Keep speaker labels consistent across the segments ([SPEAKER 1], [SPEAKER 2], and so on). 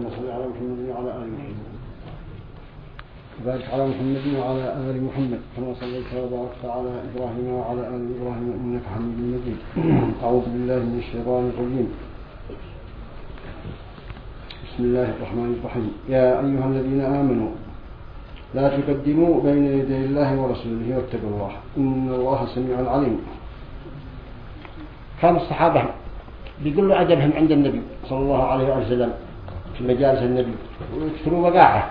[SPEAKER 1] اللهم على محمد وعلى ال محمد نعم. وبارك على محمد وعلى ال محمد كما صليت وباركت على ابراهيم وعلى ال ابراهيم انك حميد مجيد اعوذ بالله من الشيطان الرجيم بسم الله الرحمن الرحيم يا ايها الذين امنوا لا تقدموا بين يدي الله ورسوله واتقوا الله ان الله سميع عليم كان الصحابه بكل ادبهم عند النبي صلى الله عليه وسلم مجالس النبي ويكثروا وقاعه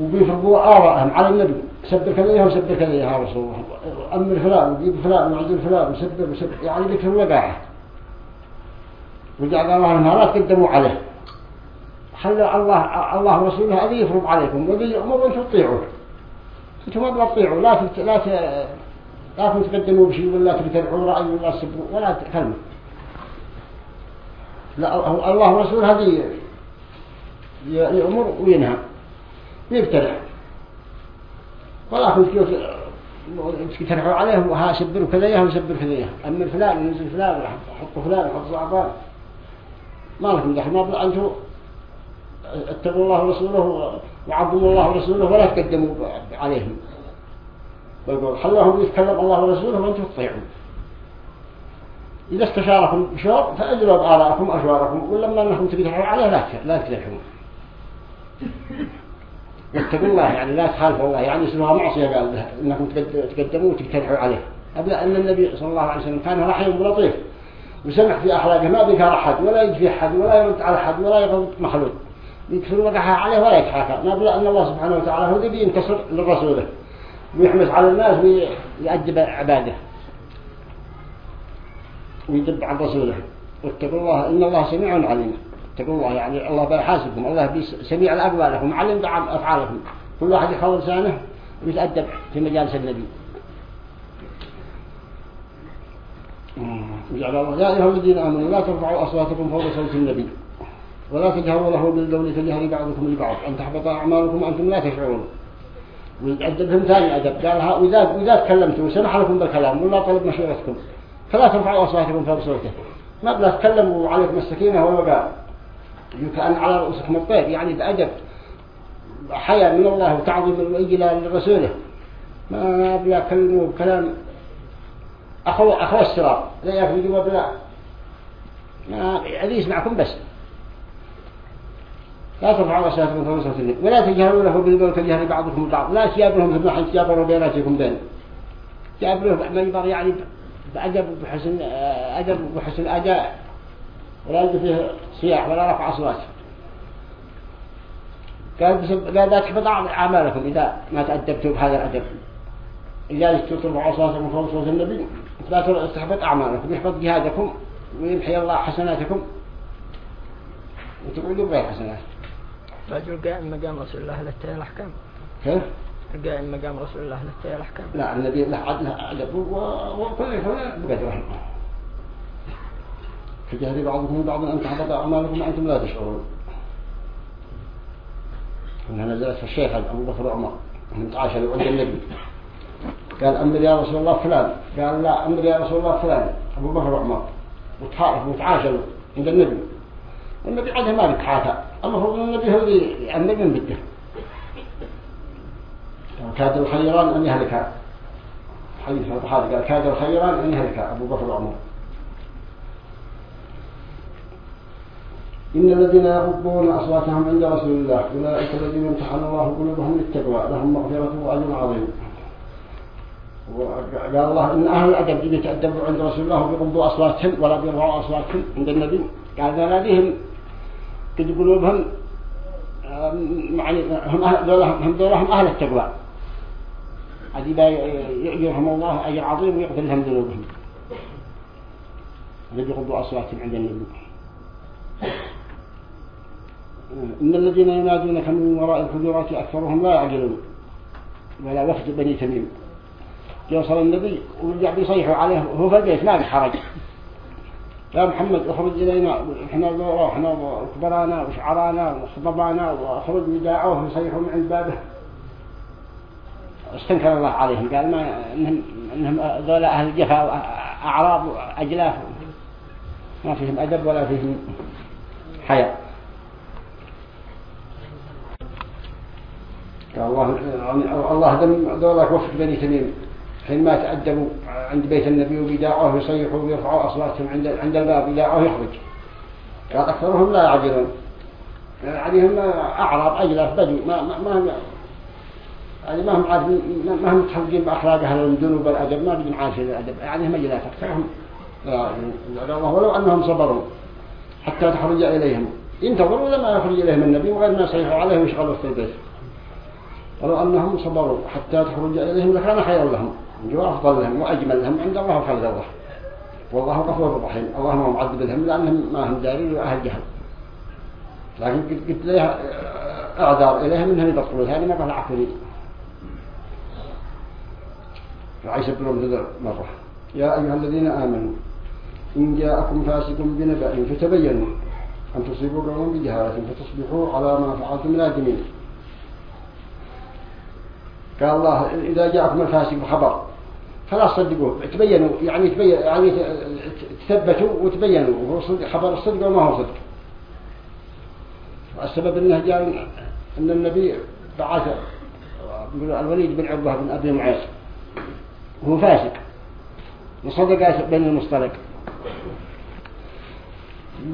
[SPEAKER 1] وبيفرقوا آراءهم على النبي سبر كذا وسبر كذا يا رسول الله أمر فلان وجيب فلان وعزل فلان وسبب وسبب يعني بيكثروا وقاعه وجعل الله النهارات قدموا عليه خلى الله الله ورسوله هذه يفرض عليكم وذي يأمر أن تطيعوا أنتم ما تطيعوا لا تت... لا ت... لا تتقدموا بشيء ولا تبتدعوا رأي ولا تسبوا ولا تكلموا لا الله ورسوله هذه يأمر وينهى يبتدع ولكن كيف يترحوا عليه وها سبروا كذايها وسبر كذايها أمر فلان ينزل فلان وحطوا فلان وحطوا صعبان ما لكم دحين ما أنتوا اتقوا الله ورسوله وعظموا الله ورسوله ولا تقدموا عليهم ويقول حلوهم يتكلم الله ورسوله وانتم تطيعون إذا استشاركم شور فأجلب آراءكم أشواركم ولما أنكم تقترحوا عليه لا تقترحون واتقوا الله يعني لا تخالفوا الله يعني اسمها معصية قال أنكم تقدموا وتقترحوا عليه أبدا أن النبي صلى الله عليه وسلم كان رحيم ولطيف وسمح في أخلاقه ما بيكار أحد ولا يجفي أحد ولا يرد على أحد ولا يغض مخلوق يكثر وقعها عليه ولا يتحاكى أبدا أن الله سبحانه وتعالى هو الذي ينتصر لرسوله ويحمس على الناس ويؤدب عباده ويدب عن رسوله واتقوا الله إن الله سميع عليم اتقوا الله يعني الله بيحاسبكم الله سميع لأقوالكم علم دعم أفعالكم كل واحد يخول لسانه ويتأدب في مجالس النبي آه، وجعل الله يا أيها الذين آمنوا لا ترفعوا أصواتكم فوق صوت النبي ولا تجهروا له بالدولة كجهر بعضكم لبعض أن تحبط أعمالكم وأنتم لا تشعرون ويتأدبهم ثاني أدب قالها وإذا, وإذا تكلمتم وسمح لكم بالكلام ولا طلب مشورتكم فلا ترفعوا أصواتكم فوق صوته ما بلا تكلموا على السكينة والوقار كأن على رؤوسكم الطير يعني بأدب حيا من الله وتعظيم الإجلال لرسوله ما بلا كلموا بكلام أخو, أخو السرار لا يخرجوا بلا أبي يسمعكم بس لا ترفعوا أصواتكم فوق صوته ولا تجهروا له بالقول كجهر بعضكم بعض لا تجابلهم في النحن تجابلوا بيناتكم بين تجابلوا ما يبغى يعني فأجب بحسن أجب بحسن أداء ولا يلقى فيه صياح ولا رفع أصوات قال لا تحفظ أعمالكم إذا ما تأدبتوا بهذا الأدب لذلك ترفعوا أصواتكم فوق صوت النبي لا تحفظ أعمالكم يحفظ جهادكم ويمحي الله حسناتكم وتقعدوا بغير حسنات رجل قائم مقام رسول الله للتين الأحكام كيف؟ قائم مقام رسول الله له الأحكام لا النبي له عدل عدل وكل هنا بقدره فجهل بعضكم بعضا أن تحبط أعمالكم وأنتم لا تشعرون هنا نزلت في الشيخ أبو بكر عمر من عاشر عند النبي قال أمر يا رسول الله فلان قال لا أمر يا رسول الله فلان أبو بكر عمر وتعارف وتعاشروا عند النبي النبي عليه ما بتحاتى الله هو النبي هو اللي النبي بده كاد الخيران أن يهلك حديث البخاري قال كاد الخيران أن يهلك أبو بكر وعمر إن الذين يغضون أصواتهم عند رسول الله أولئك الذين امتحن الله قلوبهم للتقوى لهم مغفرة وأجر عظيم وقال الله إن أهل الأدب إذا عند رسول الله بيغضوا أصواتهم ولا بيرفعوا أصواتهم عند النبي قال لديهم قد قلوبهم آه، يعني هم هم دولهم أهل التقوى عجيب يعجرهم الله أجر عظيم ويغفر لهم ذنوبهم الذي يغضوا أصواتهم عند النبي إن الذين ينادونك من وراء الحجرات أكثرهم لا يعجلون ولا وفد بني تميم يوصل النبي ورجع بيصيحوا عليه وهو في البيت ما بحرج يا محمد اخرج إلينا احنا ذوراء احنا كبرانا وشعرانا وخطبانا واخرج وداعوه ويصيحوا من عند بابه استنكر الله عليهم قال ما انهم انهم ذولا اهل الجفا واعراب واجلاف ما فيهم ادب ولا فيهم حياء قال الله الله ذولا وفق بني تميم حينما تأدبوا عند بيت النبي وبيداعوه يصيحوا ويرفعوا أصواتهم عند عند الباب يداعوه يخرج قال أكثرهم لا يعني عليهم أعراب أجلاف بدو ما ما ما يعني ما هم عارفين ما هم متحفظين بأخلاق أهل المدن والأدب ما بدهم عارفين الأدب يعني هم يلا أكثرهم الله يعني ولو أنهم صبروا حتى تخرج إليهم ينتظروا لما يخرج إليهم النبي وغير ما يصيحوا عليه ويشغلوا في البيت ولو أنهم صبروا حتى تخرج إليهم لكان خير لهم وأفضل لهم وأجمل لهم عند الله وخير الله والله غفور رحيم اللهم ما معذب لهم لأنهم ما هم دارين وأهل جهل لكن قلت لها آه، آه، أعذار إليهم أنهم يدخلوا هذه ما قال عفري عيسى بن رمضان مرة يا أيها الذين آمنوا إن جاءكم فاسق بنبأ فتبينوا أن تصيبوا قوما بجهالة فتصبحوا على ما فعلتم نادمين قال الله إذا جاءكم الفاسق بخبر فلا تصدقوه تبينوا يعني تبين يعني تثبتوا وتبينوا هو صدق خبر الصدق وما هو صدق السبب انه جاء ان النبي بعث الوليد بن عبده بن ابي معيط هو فاسق وصدق بين المصطلق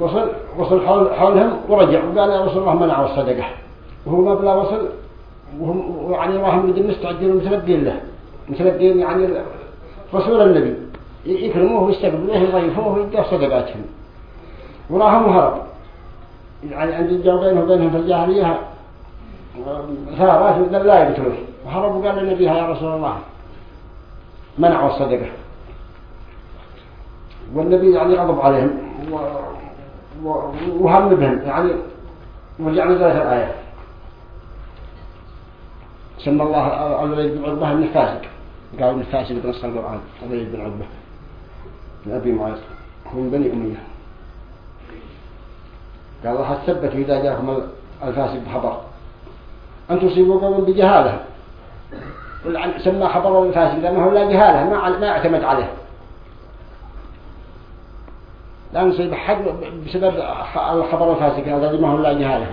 [SPEAKER 1] وصل وصل حول حولهم ورجع وقال يا رسول الله منعوا الصدقة وهو ما بلا وصل وهم يعني راهم مستعدين ومتلبين له متلبين يعني رسول النبي يكرموه ويستقبلوه ويضيفوه ويديه صدقاتهم وراهم هرب يعني عند الجو بينه وبينهم في الجاهلية ثارات لا يقتلوه وهرب وقال النبي يا رسول الله منعوا الصدقة والنبي يعني غضب عليهم وهم بهم يعني ورجعنا ذلك الآية سمى الله عبيد بن عقبة ابن فاسق قالوا ابن فاسق بنص القرآن الوليد بن عقبة من أبي معاذ هو من بني أمية قال الله ثبت إذا جاءكم الفاسق بخبر أن تصيبوا قوم بجهالة سمى خبر فاسد لأنه لا جهاله ما ما اعتمد عليه لا نصيب حد بسبب الخبر الفاسد هذا ما هو لا جهاله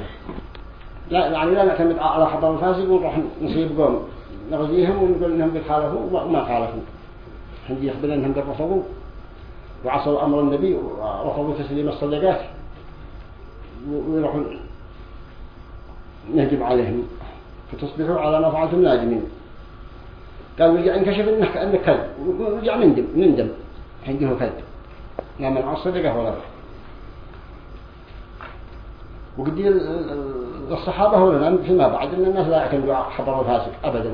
[SPEAKER 1] لا يعني لا نعتمد على خبر الفاسق ونروح نصيب قوم نغزيهم ونقول انهم بيخالفوا وما خالفوا هم يخبر انهم رفضوا وعصوا امر النبي ورفضوا تسليم الصدقات ويروحوا نهجم عليهم فتصبحوا على ما فعلتم نادمين قال ورجع انكشف انه كأنه كذب ورجع مندم مندم عنده كذب من منع الصدقة ولا رحمة وقد الصحابة هو الآن فيما بعد أن الناس لا يعتمدوا على خبر الفاسق أبدا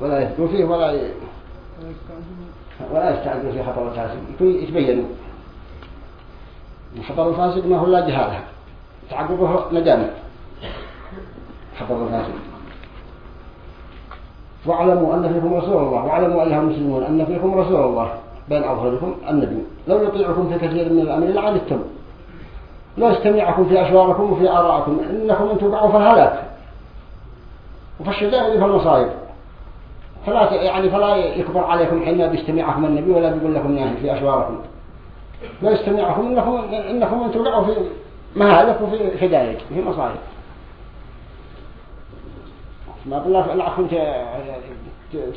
[SPEAKER 1] ولا يثقوا فيه ولا ي... ولا يستعدوا في خبر الفاسق يتبينوا خبر الفاسق ما هو إلا جهالها تعقبه ندامة خبر الفاسق واعلموا أن فيكم رسول الله واعلموا أيها المسلمون أن فيكم رسول الله بين أظهركم النبي لو يطيعكم في كثير من الأمر لعنتم لو استمعكم في أشواركم وفي آرائكم إنكم أن تقعوا في الهلاك وفي الشدائد وفي المصائب فلا يعني فلا يكبر عليكم حين بيستمعكم النبي ولا بيقول لكم ناهي في أشواركم لو استمعكم إنكم إنكم أن تقعوا في مهالك وفي حدائك وفي مصائب ما بالله العقل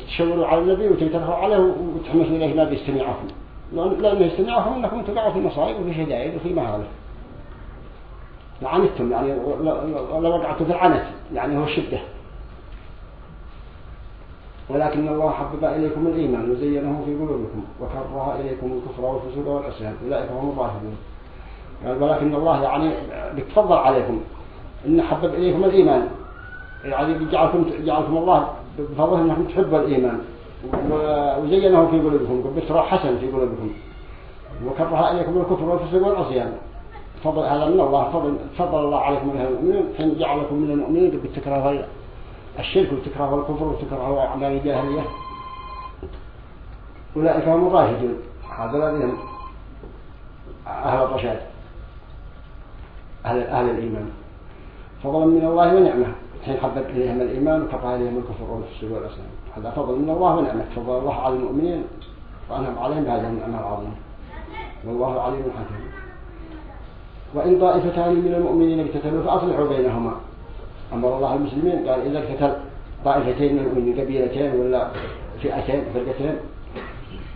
[SPEAKER 1] تشوروا على النبي وتنتبهوا عليه وتحمسوا إليه ما بيستمعكم لأنه يستمعكم أنكم تقعوا في مصائب وفي هدايد وفي مهالك لعنتم يعني لو وقعتوا في العنت يعني هو الشدة ولكن الله حبب إليكم الإيمان وزينه في قلوبكم وكره إليكم الكفر والفسوق والعصيان أولئك هم الراشدون قال ولكن الله يعني بيتفضل عليكم إن حبب إليكم الإيمان يعني جعلكم جعلكم الله بفضله انكم تحبوا الايمان وزينه في قلوبكم بشرى حسن في قلوبكم وكره اليكم الكفر والفسق والعصيان فضل هذا من الله فضل فضل الله عليكم من المؤمنين حين جعلكم من المؤمنين بالتكره الشرك والتكره والكفر والتكره اعمال الجاهليه اولئك هم الراشدون هذا الذين اهل الرشاد اهل اهل الايمان فضلا من الله ونعمه حين حبب إليهم الإيمان وكفى إليهم الكفر والفسوق والعصيان هذا فضل من الله ونعمة فضل الله على المؤمنين وأنهم عليهم بهذه النعمة العظيمة والله عليم حكيم وإن طائفتان من المؤمنين اقتتلوا فأصلحوا بينهما أمر الله المسلمين قال إذا اقتتل طائفتين من المؤمنين قبيلتين ولا فئتين فرقتين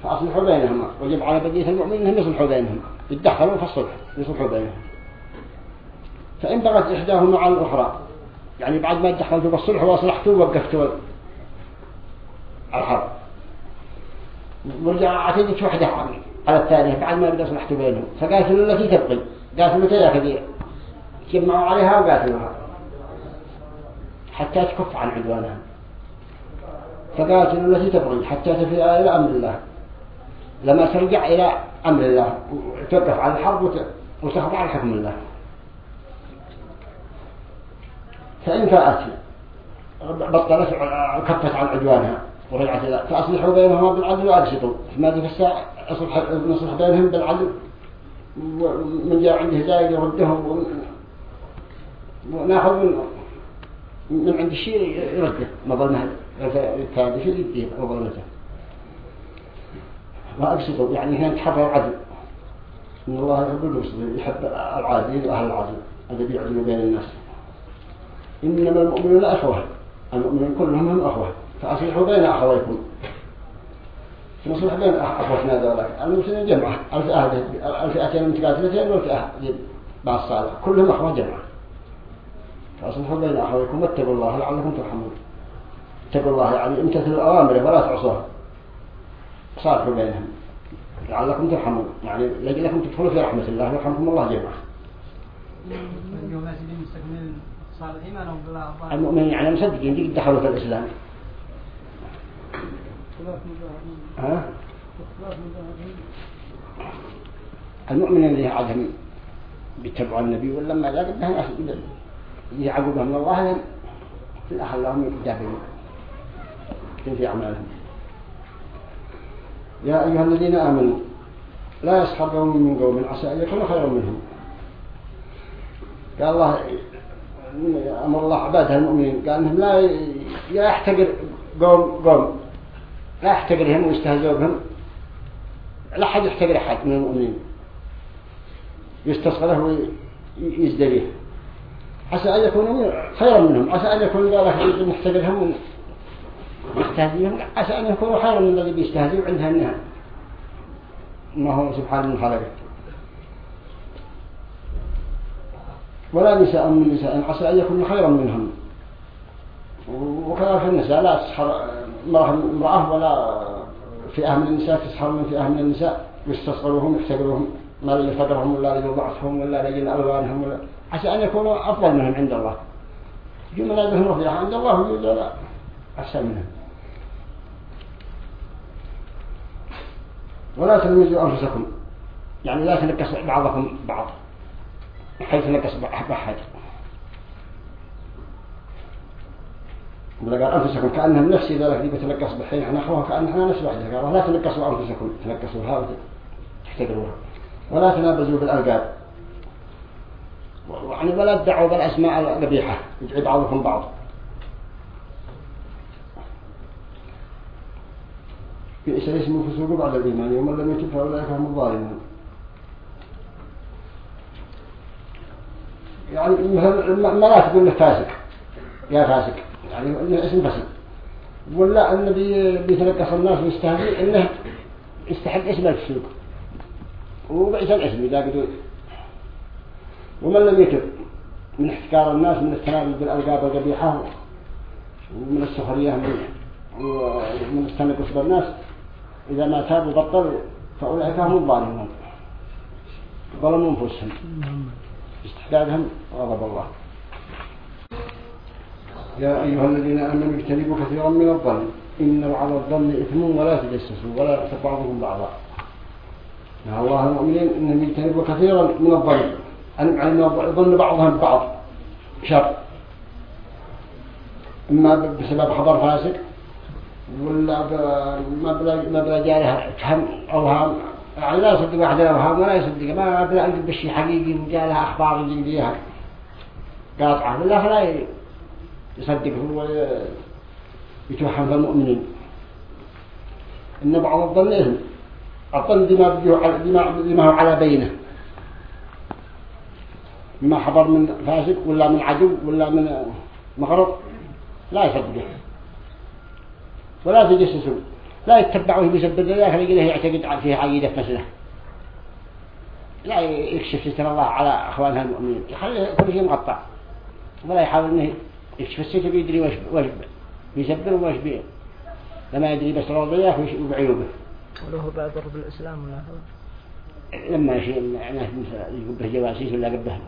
[SPEAKER 1] فأصلحوا بينهما وجب على بقية المؤمنين أنهم يصلحوا بينهم يتدخلوا في الصلح يصلحوا بينهم فإن بغت إحداهما على الأخرى يعني بعد ما دخلتوا بالصلح وأصلحتوا ووقفتوا الحرب مرجع عتيدك وحدة على الثانية بعد ما بدأ صلحتوا بينهم فقاتلوا التي تبقي قاتلوا يا كثير جمعوا عليها وقاتلوها حتى تكف عن عدوانها فقاتلوا التي تبغي حتى تفي إلى أمر الله لما ترجع إلى أمر الله وتوقف على الحرب وتخضع لحكم الله فإن فاءت بطلت كفت عن عدوانها ورجعت إلى فأصلحوا بينهما بالعدل وأقسطوا ماذا فسع أصلح نصلح بينهم بالعدل ومن جاء عنده زايد يردهم وناخذ منه من عند الشيء يرده ما مظلمه التالي في يديه ظلمته وأقسطوا يعني هنا تحفظ العدل إن الله يحب المسلم يحب العادل وأهل العدل هذا بيعدل بين الناس إنما المؤمنون أخوة المؤمنون كلهم هم أخوة فأصلحوا بين أخويكم نصلح بين أخوتنا ذلك المسلمين جمعة الفئتين المتقاتلتين والفئة بعض الصالح كلهم أخوة جمعة فأصلحوا بين أخويكم واتقوا الله لعلكم ترحمون اتقوا الله يعني امتثلوا الأوامر ولا تعصوه صالحوا بينهم لعلكم ترحمون يعني لأجلكم تدخلوا في رحمة الله يرحمكم الله جميعا المؤمنين يعني مصدقين دي دخلوا في الإسلام ها؟ المؤمنين اللي عظم بيتبعوا النبي ولما ذاك لهم اللي عقبهم الله في الاحل لهم يتدابرون في أعمالهم يا أيها الذين آمنوا لا يسخر قوم من قوم عسى أن يكونوا خيرا منهم قال الله أمر الله عباده المؤمنين قال أنهم لا يحتقر قوم قوم لا يحتقرهم ويستهزئون بهم لا أحد يحتقر أحد من المؤمنين يستصغره ويزدريه عسى أن يكونوا خيرا منهم عسى أن يكونوا ذلك يحتقرهم ويستهزئهم عسى أن يكونوا خيرا من الذي بيستهزئوا عندها النهاية ما هو سبحانه من خلقه ولا نساء من نساء عسى أن يكون خيرا منهم وكذلك النساء لا تسحر امرأة ولا فئة من النساء تسحر من فئة من النساء ويستصغرهم يحتقرهم ما لي قدرهم ولا لي ضعفهم ولا لي ألوانهم ولا عسى أن يكونوا أفضل منهم عند الله جملة لهم رفيعة عند الله لا أحسن منهم ولا تلمزوا أنفسكم يعني لا تنكس بعضكم بعض حيث انك أصبح قال أنفسكم كأنهم نفسي إذا لك تلقص بحين عن أخوها كأنها نفس واحدة قال لا تلقصوا أنفسكم تلقصوها وتحتقروها ولا تنابزوا بالألقاب يعني ولا تدعوا بالأسماء القبيحة يدعي بعضكم بعض بئس الاسم الفسوق بعد الإيمان يوم لم يتب فأولئك هم الظالمون يعني مثل ما لا تقول له فاسق يا فاسق يعني اسم فاسق ولا أن بي بيتنقص الناس ويستهزئ إنه يستحق اسم الفسوق وبئس الاسم إذا قدوا ومن لم يتب من احتكار الناس من التنازل بالألقاب القبيحة ومن السخرية منه ومن التنقص بالناس إذا ما تاب وبطل فأولئك هم الظالمون ظلموا أنفسهم استحلالهم غضب الله يا أيها الذين آمنوا اجتنبوا كثيرا من الظن إن على الظن إثم ولا تجسسوا ولا تبعضهم بعضا يا الله المؤمنين إنهم يجتنبوا كثيرا من الظن أن يظن بعضهم بعض شر إما بسبب خبر فاسق ولا ما بلا ما بلا أوهام يعني لا يصدق واحد الأوهام ولا يصدق ما بلا أنت بشي حقيقي وجاء لها أخبار جديدة قاطعة والله لا هو ولا يتوهم المؤمنين إن بعض الظنهم الظن بما هو على بينه ما حضر من فاسق ولا من عدو ولا من مغرب لا يصدقه ولا تجسسوا لا يتبعوه بسبب ذلك لأنه يعتقد فيه عقيدة مثله لا يكشف ستر الله على أخوانها المؤمنين يخلي كل شيء مغطى ولا يحاول أنه يكشف الستر بيدري وش وش بيسبر وش بيه لما يدري بس وش بعيوبه وله بادر بالإسلام ولا هو لما شيء معناه به جواسيس ولا قبه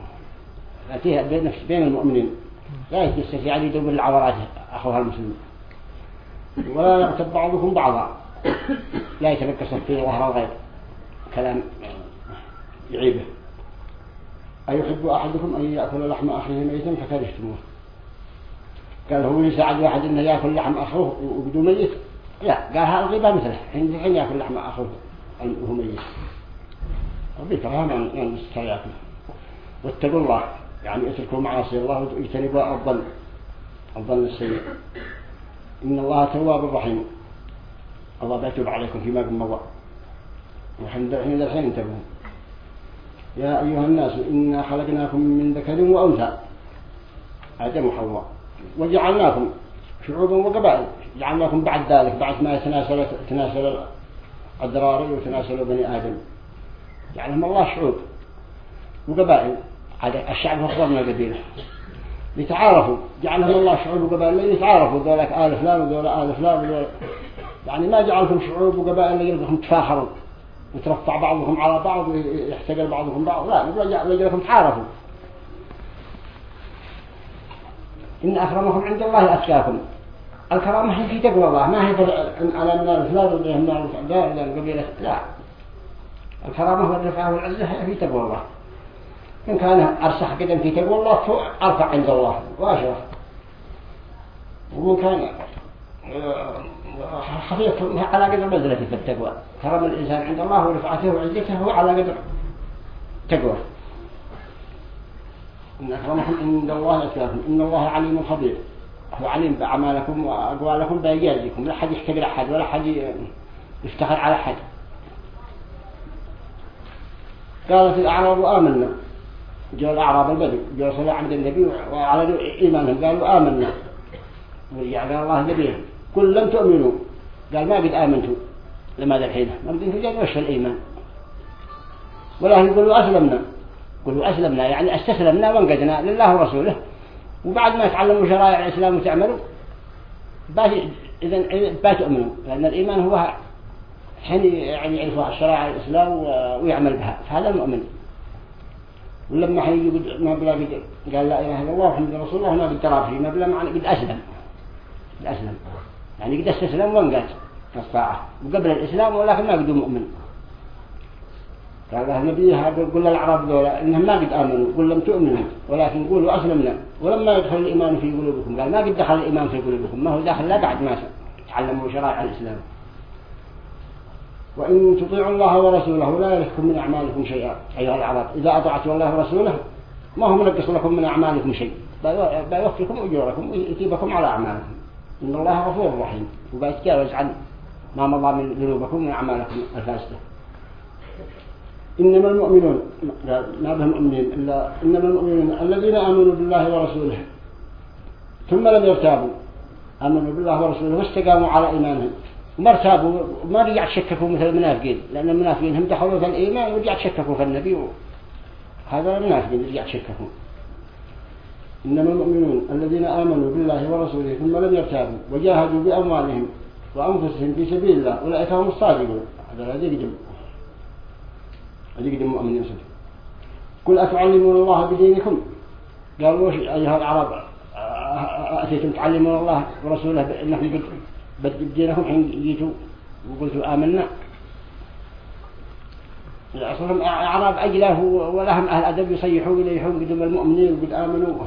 [SPEAKER 1] فيها بين المؤمنين لا يستطيع أن يدور العورات أخوها المسلمين ولا يغتب بعضكم بعضا لا يتبكى صفين ظهر الغيب كلام يعيبه أيحب أحدكم أن يأكل لحم أخيه ميتا فكرهتموه قال هو يساعد واحد أن ياكل لحم اخوه وبدون ميت لا قال هذا الغيبه مثله حين الحين ياكل لحم اخوه وهو ميت ربي ترى ما من ياكل واتقوا الله يعني اتركوا معاصي الله واجتنبوا الظن الظن السيء إن الله تواب رحيم الله بيتوب عليكم فيما قم مضى والحمد لله الحين انتبهوا يا أيها الناس إنا خلقناكم من ذكر وأنثى آدم وحواء وجعلناكم شعوبا وقبائل جعلناكم بعد ذلك بعد ما تناسل تناسل الضراري وتناسل بني آدم جعلهم الله شعوب وقبائل الشعب أفضل من القبيلة يتعارفوا جعلهم الله شعوب وقبائل يتعارفوا قال لك آل فلان وقال آل فلان يعني ما جعلهم شعوب وقبائل لجلكم تفاخروا وترفع بعضهم على بعض ويحتقر بعضهم بعض لا لجلكم تعارفوا إن أكرمكم عند الله أتقاكم الكرامة هي في تقوى الله ما هي على النار فلان ولا النار فلان ولا القبيلة لا الكرامة والرفعة والعزة هي في تقوى الله إن كان أرسخ قدم في تقوى الله فأرفع عند الله وأشرف وإن كان خفيف آه، على قدر مزلته في التقوى كرم الإنسان عند الله ورفعته وعزته هو على قدر تقوى إن أكرمكم عند الله أتقاكم إن الله عليم خبير هو عليم بأعمالكم وأقوالكم بأجيالكم لا حد يحتقر أحد ولا حد يفتخر على أحد قالت الأعراب آمنا جو الأعراب البدو جو صلى عبد النبي وعلى إيمانهم قالوا آمنا ورجع يعني قال الله نبيهم قل لم تؤمنوا قال ما قد آمنتوا لماذا الحين ما قد انتوا جاء وش الإيمان ولكن قلوا أسلمنا قلوا أسلمنا يعني استسلمنا وانقدنا لله ورسوله وبعد ما تعلموا شرائع الإسلام وتعملوا لا تؤمنوا لأن الإيمان هو حين يعني يعرفوا شرائع الإسلام ويعمل بها فهذا المؤمن ولما حيجي قد ما بلا قد قال لا إله إلا الله وحمد رسول الله ما قد فيه ما بلا معنى قد أسلم قد أسلم يعني قد استسلم وانقاد في الساعه وقبل الإسلام ولكن ما قد مؤمن قال له نبي هذا قل للعرب دولة إنهم ما قد آمنوا قل لم تؤمنوا ولكن قولوا أسلمنا ولما يدخل الإيمان في قلوبكم قال ما قد دخل الإيمان في قلوبكم ما هو داخل لا بعد ما تعلموا شرائع الإسلام وإن تطيعوا الله ورسوله لا يلككم من أعمالكم شيئا أيها العرب إذا أطعتم الله ورسوله ما هم نقص لكم من أعمالكم شيء بيوفيكم أجوركم ويثيبكم على أعمالكم إن الله غفور رحيم وبيتجاوز عن ما مضى من ذنوبكم وأعمالكم الفاسدة إنما المؤمنون ما بهم مؤمنين إلا إنما المؤمنون الذين آمنوا بالله ورسوله ثم لم يرتابوا آمنوا بالله ورسوله واستقاموا على إيمانهم مرتابوا ما رجع تشككوا مثل المنافقين لأن المنافقين هم دخلوا في الإيمان ورجع تشككوا في النبي هذا المنافقين رجع تشككوا إنما المؤمنون الذين آمنوا بالله ورسوله ثم لم يرتابوا وجاهدوا بأموالهم وأنفسهم في سبيل الله أولئك هم الصادقون هذا لا يقدم الذي يقدم مؤمن يوسف قل أتعلمون الله بدينكم قالوا أيها العرب أتيتم تعلمون الله ورسوله نحن قد بس لهم حين جيتوا وقلتوا آمنا لأصلهم أعراب أجله ولهم أهل أدب يصيحوا إليهم قدم المؤمنين وقد آمنوا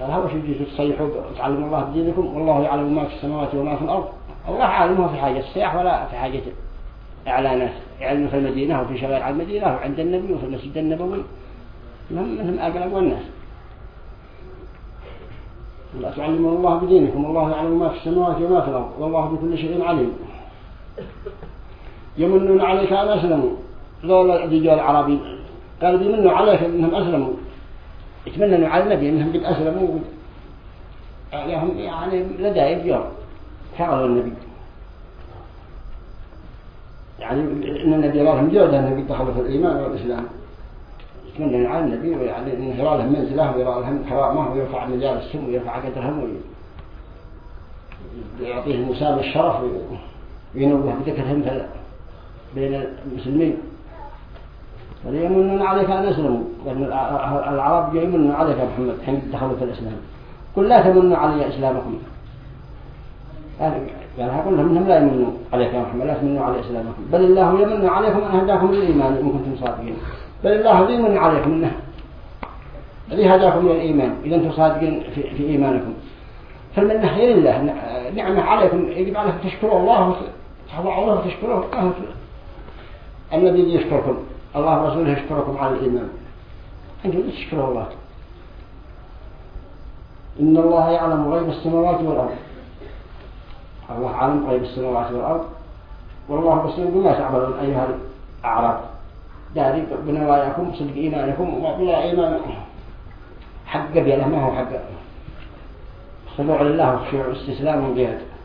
[SPEAKER 1] قال هوا شو جيتوا تصيحوا تعلموا الله بدينكم والله يعلم ما في السماوات وما في الأرض الله عالمها في حاجة السياح ولا في حاجة إعلانات يعلم في المدينة وفي شوارع المدينة وعند النبي وفي المسجد النبوي لهم أقلقوا الناس لا تعلمون الله بدينكم الله يعلم ما في السماوات وما في الأرض والله بكل شيء عليم يمنون عليك أن أسلموا ذول الرجال العربي قالوا يمنوا عليك أنهم أسلموا يتمنوا على النبي أنهم قد أسلموا لهم يعني لدى يبجر فعلوا النبي يعني إن النبي لهم جودة أنهم قد دخلوا في الإيمان والإسلام يتمنى على النبي ويعني يرى لهم منزله ويرى لهم كرامه ويرفع مجال السم ويرفع قدرهم ويعطيهم مسام الشرف وينوه بذكرهم بين المسلمين فليمنن عليك أن أسلموا لأن العرب يمنون عليك يا محمد حين دخلوا في الإسلام قل لا تمنوا علي إسلامكم قال اقول لهم انهم لا يمنوا عليك يا محمد لا تمنوا علي اسلامكم بل الله يمن عليكم ان هداكم للايمان ان كنتم صادقين بل الله عظيم عليكم منه الذي هداكم من الإيمان إذا أنتم صادقين في, إيمانكم فالمنة هي لله نعمة عليكم يجب عليكم تشكروا الله تحضروا الله وتشكروه الذي يشكركم الله ورسوله يشكركم على الإيمان أنتم تشكروا الله إن الله يعلم غيب السماوات والأرض الله عالم غيب السماوات والأرض والله بصير بما تعملون أيها الأعراب تاريخ بنواياكم صدق إيمانكم لا إيمان حق بيله ما هو حق خضوع لله وخشوع استسلام وجهاد